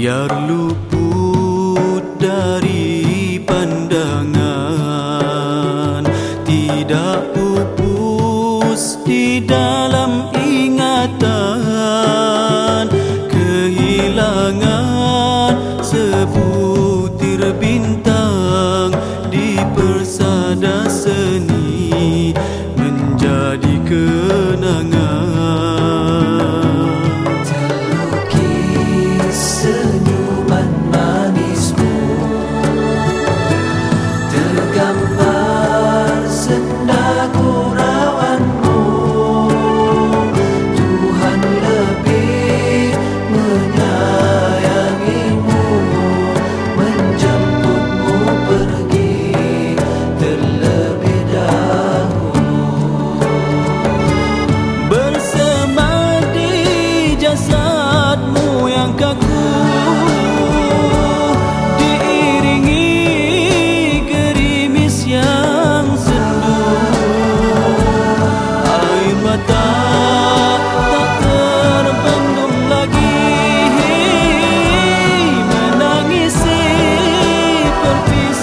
Biar luput dari pandangan. Tidak pupus di dalam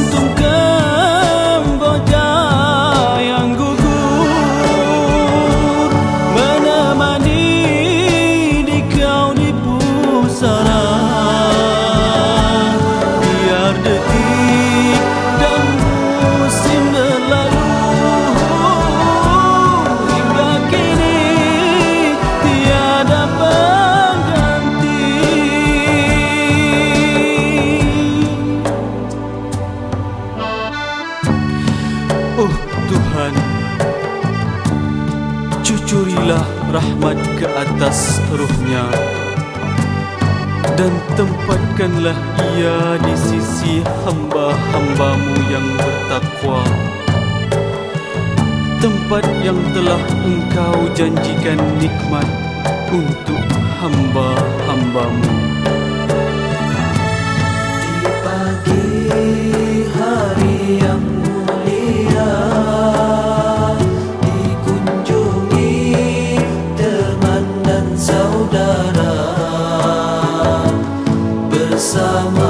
canto, canto. curilah rahmat ke atas ruhnya. Dan tempatkanlah ia di sisi hamba-hambamu yang bertakwa. Tempat yang telah engkau janjikan nikmat untuk hamba. bersama